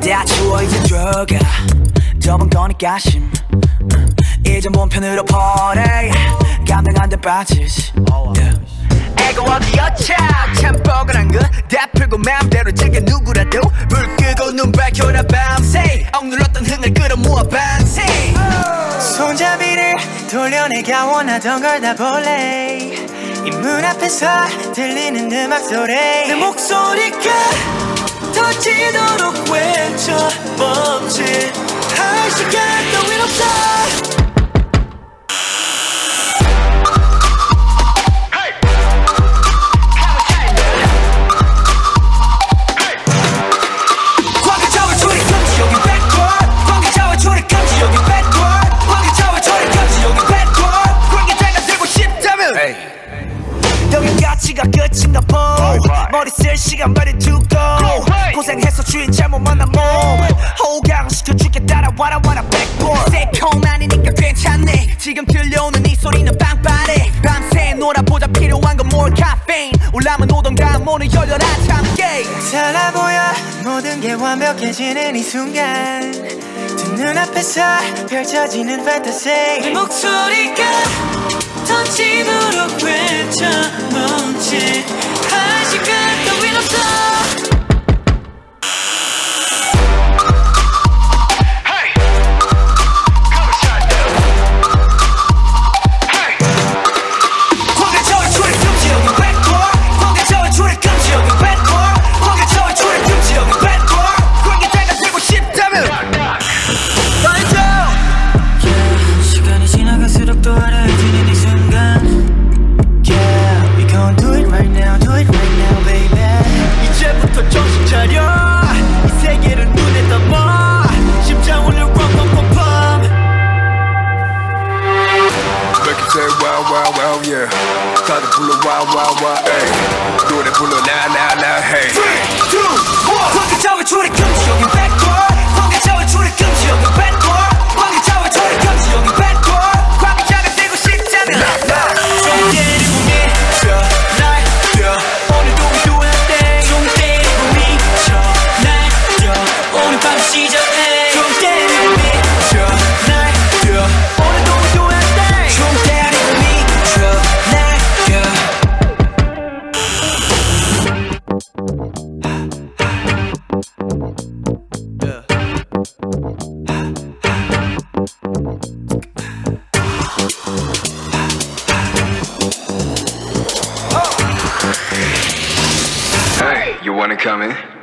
뭐가. 좁은 거니까 심 이제 몸 편으로 보내 감당 안돼 빠지지. 애가 어디였자 참 뻐근한 거다 풀고 마음대로 즐겨 누구라도 불 끄고 눈 밝혀라 밤새. 억눌렀던 흥을 끌어모아 밤새 손잡이를 돌려내가 원하던 걸 다 볼래. 이 문 앞에서 들리는 음악 소리. 내 목소리가 터지도록 멈칫 할 시간 따윈 없어 가치가 끝인가 보. 머리 쓸 시간 말이 두고. 고생해서 주인 잘못 만난 몸 호강시켜줄게 따라와라 와라 backward 새콤 아니니까 괜찮네. 지금 들려오는 이 소리는 빵빠레. 밤새 놀아보자 필요한 건 more caffeine 올라면 오던가 문을 열려라 참게 살아 보여 모든 게 완벽해지는 이 순간. 두 눈앞에서 펼쳐지는 판타지 내 목소리가 shit. yeah. Time to pull a wild, wild, wild, hey. Do it, pull a now, now, loud, hey. Three, two, one. 我可叫你出来，跟我。coming.